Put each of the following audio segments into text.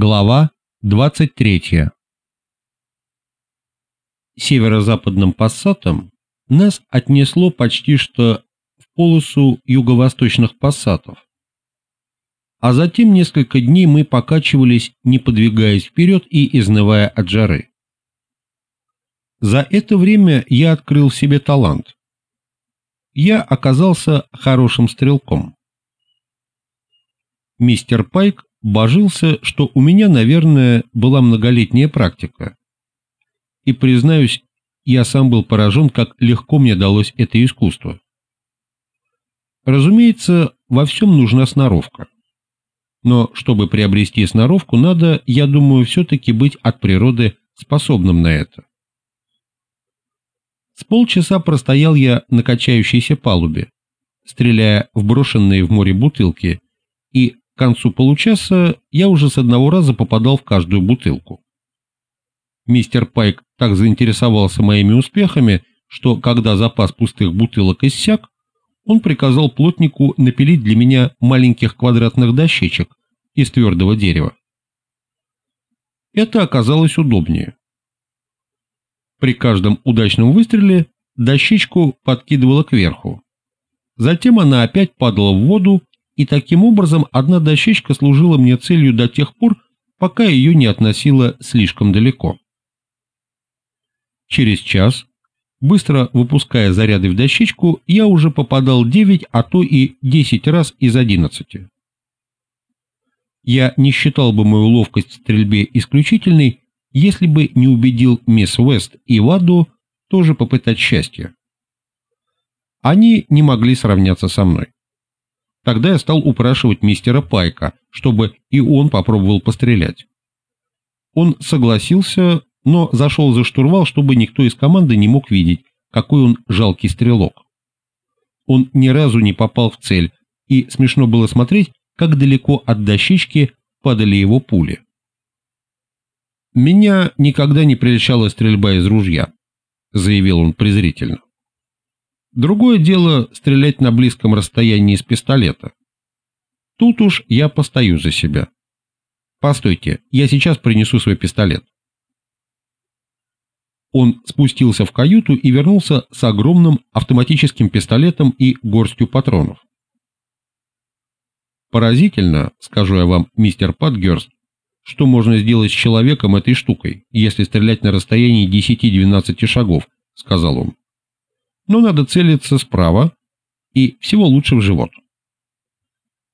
Глава 23 Северо-западным пассатом нас отнесло почти что в полосу юго-восточных пассатов. А затем несколько дней мы покачивались, не подвигаясь вперед и изнывая от жары. За это время я открыл в себе талант. Я оказался хорошим стрелком. Мистер Пайк божился, что у меня, наверное, была многолетняя практика. И, признаюсь, я сам был поражен, как легко мне далось это искусство. Разумеется, во всем нужна сноровка. Но чтобы приобрести сноровку, надо, я думаю, все-таки быть от природы способным на это. С полчаса простоял я на качающейся палубе, стреляя в брошенные в море бутылки, и к концу получаса я уже с одного раза попадал в каждую бутылку. Мистер Пайк так заинтересовался моими успехами, что когда запас пустых бутылок иссяк, он приказал плотнику напилить для меня маленьких квадратных дощечек из твердого дерева. Это оказалось удобнее. При каждом удачном выстреле дощечку подкидывало кверху. Затем она опять падала в воду, и таким образом одна дощечка служила мне целью до тех пор, пока ее не относило слишком далеко. Через час, быстро выпуская заряды в дощечку, я уже попадал 9, а то и 10 раз из 11. Я не считал бы мою ловкость в стрельбе исключительной, если бы не убедил мисс Уэст и Ваду тоже попытать счастье. Они не могли сравняться со мной. Тогда я стал упрашивать мистера Пайка, чтобы и он попробовал пострелять. Он согласился, но зашел за штурвал, чтобы никто из команды не мог видеть, какой он жалкий стрелок. Он ни разу не попал в цель, и смешно было смотреть, как далеко от дощечки падали его пули. «Меня никогда не прельщала стрельба из ружья», — заявил он презрительно. «Другое дело стрелять на близком расстоянии из пистолета. Тут уж я постою за себя. Постойте, я сейчас принесу свой пистолет». Он спустился в каюту и вернулся с огромным автоматическим пистолетом и горстью патронов. Поразительно, скажу я вам, мистер Патгерст, что можно сделать с человеком этой штукой, если стрелять на расстоянии 10-12 шагов, сказал он. Но надо целиться справа и всего лучше в живот.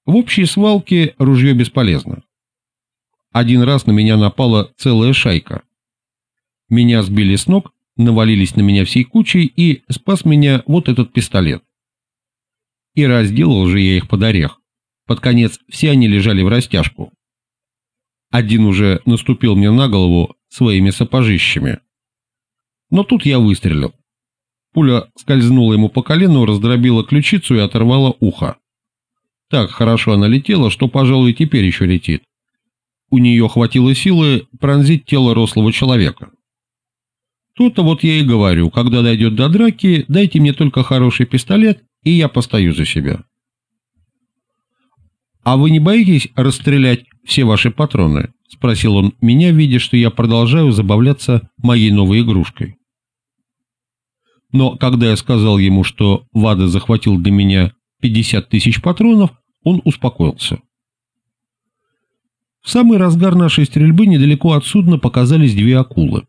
В общей свалке ружье бесполезно. Один раз на меня напала целая шайка. Меня сбили с ног, навалились на меня всей кучей и спас меня вот этот пистолет. И разделал же я их под орех. Под конец все они лежали в растяжку. Один уже наступил мне на голову своими сапожищами. Но тут я выстрелил. Пуля скользнула ему по колену, раздробила ключицу и оторвала ухо. Так хорошо она летела, что, пожалуй, теперь еще летит. У нее хватило силы пронзить тело рослого человека. То-то вот я и говорю, когда дойдет до драки, дайте мне только хороший пистолет, и я постою за себя. «А вы не боитесь расстрелять все ваши патроны?» — спросил он меня, видя, что я продолжаю забавляться моей новой игрушкой. Но когда я сказал ему, что Вада захватил для меня 50 тысяч патронов, он успокоился. В самый разгар нашей стрельбы недалеко от судна показались две акулы.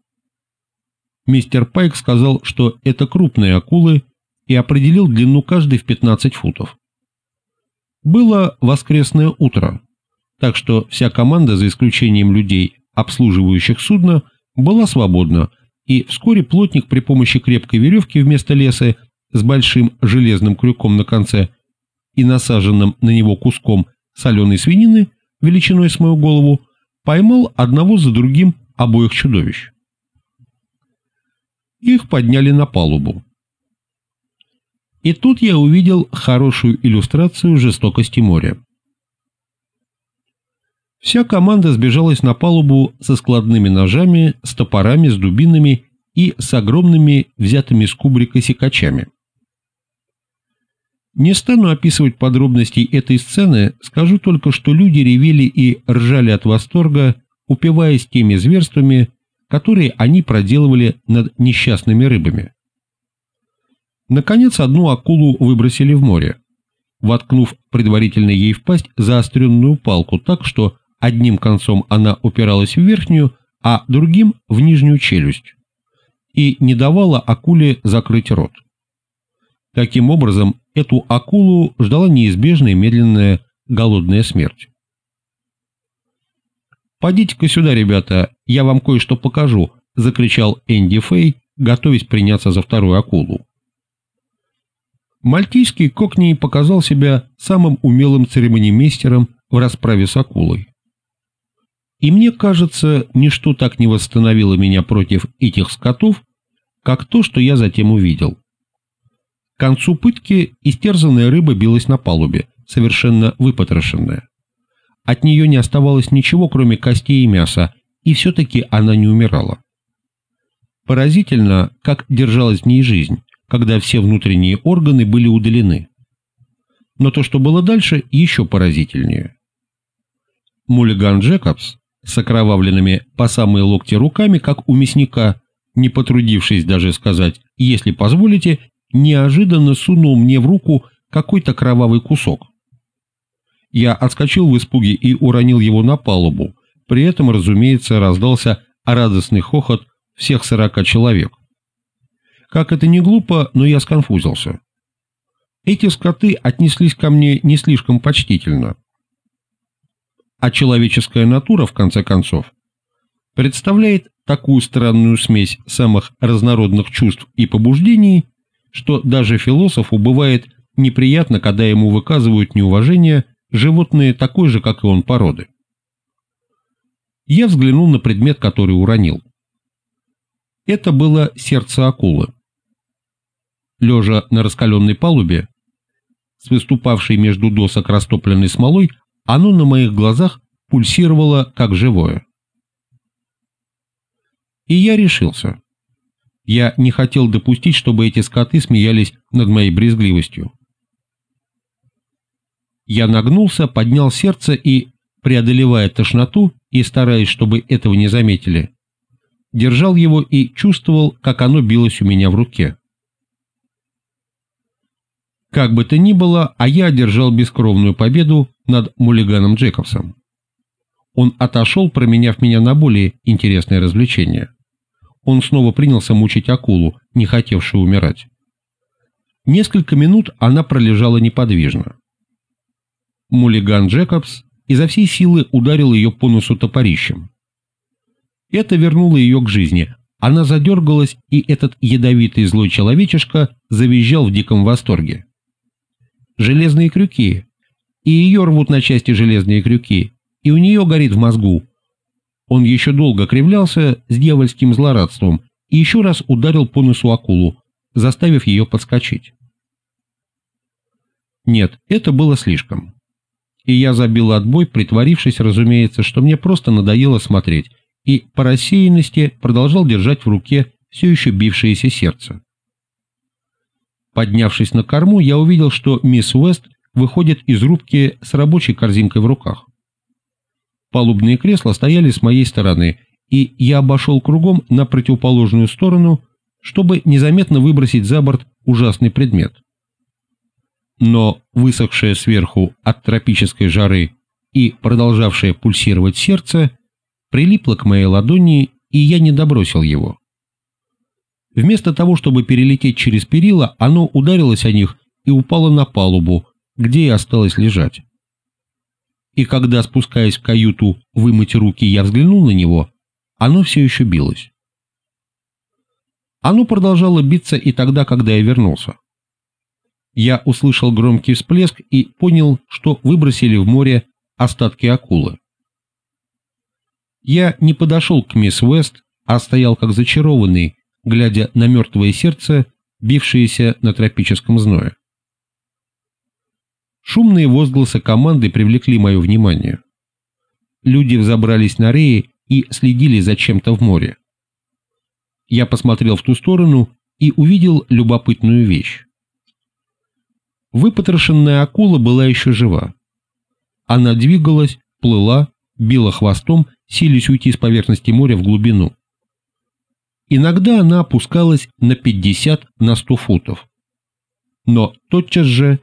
Мистер Пайк сказал, что это крупные акулы, и определил длину каждой в 15 футов. Было воскресное утро, так что вся команда, за исключением людей, обслуживающих судно, была свободна, и вскоре плотник при помощи крепкой веревки вместо леса с большим железным крюком на конце и насаженным на него куском соленой свинины величиной с мою голову поймал одного за другим обоих чудовищ. Их подняли на палубу. И тут я увидел хорошую иллюстрацию жестокости моря. Вся команда сбежалась на палубу со складными ножами, с топорами, с дубинами и с огромными взятыми с кубрика секачами. Не стану описывать подробностей этой сцены, скажу только, что люди ревели и ржали от восторга, упиваясь теми зверствами, которые они проделывали над несчастными рыбами. Наконец, одну акулу выбросили в море, воткнув предварительно ей в пасть заостренную палку так, что одним концом она упиралась в верхнюю, а другим – в нижнюю челюсть, и не давала акуле закрыть рот. Таким образом, эту акулу ждала неизбежная медленная голодная смерть. «Подите-ка сюда, ребята, я вам кое-что покажу», – закричал Энди Фэй, готовясь приняться за вторую акулу. Мальтийский кокни показал себя самым умелым церемонимейстером в расправе с акулой. И мне кажется, ничто так не восстановило меня против этих скотов, как то, что я затем увидел. К концу пытки истерзанная рыба билась на палубе, совершенно выпотрошенная. От нее не оставалось ничего, кроме костей и мяса, и все-таки она не умирала. Поразительно, как держалась в ней жизнь, когда все внутренние органы были удалены. Но то, что было дальше, еще поразительнее. Муллиган Джекобс с окровавленными по самые локти руками, как у мясника, не потрудившись даже сказать «если позволите», неожиданно сунул мне в руку какой-то кровавый кусок. Я отскочил в испуге и уронил его на палубу, при этом, разумеется, раздался радостный хохот всех сорока человек. Как это не глупо, но я сконфузился. Эти скоты отнеслись ко мне не слишком почтительно. А человеческая натура, в конце концов, представляет такую странную смесь самых разнородных чувств и побуждений, что даже философу бывает неприятно, когда ему выказывают неуважение животные такой же, как и он, породы. Я взглянул на предмет, который уронил. Это было сердце акулы лежа на раскаленной палубе, с выступавшей между досок растопленной смолой, оно на моих глазах пульсировало, как живое. И я решился. Я не хотел допустить, чтобы эти скоты смеялись над моей брезгливостью. Я нагнулся, поднял сердце и, преодолевая тошноту и стараясь, чтобы этого не заметили, держал его и чувствовал, как оно билось у меня в руке. Как бы то ни было, а я одержал бескровную победу над Муллиганом Джекобсом. Он отошел, променяв меня на более интересное развлечение. Он снова принялся мучить акулу, не хотевшую умирать. Несколько минут она пролежала неподвижно. Муллиган Джекобс изо всей силы ударил ее по носу топорищем. Это вернуло ее к жизни. Она задергалась, и этот ядовитый злой человечишка завизжал в диком восторге железные крюки. И ее рвут на части железные крюки, и у нее горит в мозгу. Он еще долго кривлялся с дьявольским злорадством и еще раз ударил по носу акулу, заставив ее подскочить. Нет, это было слишком. И я забил отбой, притворившись, разумеется, что мне просто надоело смотреть, и по рассеянности продолжал держать в руке все еще бившееся сердце. Поднявшись на корму, я увидел, что мисс Уэст выходит из рубки с рабочей корзинкой в руках. Палубные кресла стояли с моей стороны, и я обошел кругом на противоположную сторону, чтобы незаметно выбросить за борт ужасный предмет. Но высохшее сверху от тропической жары и продолжавшее пульсировать сердце прилипло к моей ладони, и я не добросил его. Вместо того, чтобы перелететь через перила, оно ударилось о них и упало на палубу, где и осталось лежать. И когда, спускаясь в каюту, вымыть руки, я взглянул на него, оно все еще билось. Оно продолжало биться и тогда, когда я вернулся. Я услышал громкий всплеск и понял, что выбросили в море остатки акулы. Я не подошел к мисс Уэст, а стоял как зачарованный, глядя на мертвое сердце, бившееся на тропическом зное. Шумные возгласы команды привлекли мое внимание. Люди взобрались на реи и следили за чем-то в море. Я посмотрел в ту сторону и увидел любопытную вещь. Выпотрошенная акула была еще жива. Она двигалась, плыла, била хвостом, силясь уйти с поверхности моря в глубину. Иногда она опускалась на 50 на 100 футов, но тотчас же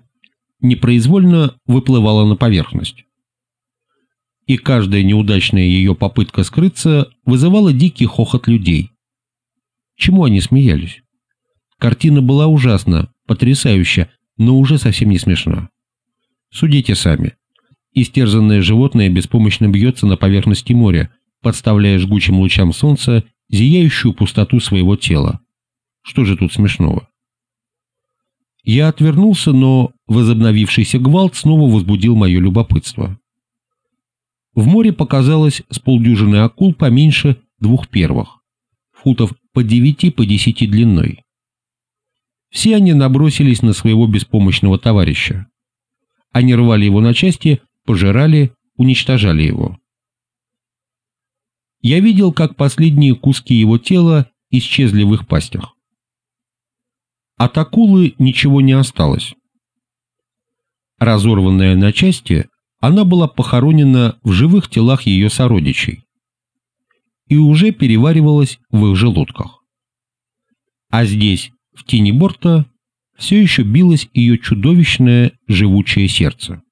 непроизвольно выплывала на поверхность. И каждая неудачная ее попытка скрыться вызывала дикий хохот людей. Чему они смеялись? Картина была ужасна, потрясающая, но уже совсем не смешна. Судите сами. Истерзанное животное беспомощно бьется на поверхности моря, подставляя жгучим лучам солнца зияющую пустоту своего тела. Что же тут смешного? Я отвернулся, но возобновившийся гвалт снова возбудил мое любопытство. В море показалось с полдюжины акул поменьше двух первых, футов по девяти по десяти длиной. Все они набросились на своего беспомощного товарища. Они рвали его на части, пожирали, уничтожали его. Я видел, как последние куски его тела исчезли в их пастях. От акулы ничего не осталось. Разорванная на части, она была похоронена в живых телах ее сородичей и уже переваривалась в их желудках. А здесь, в тени борта, все еще билось ее чудовищное живучее сердце.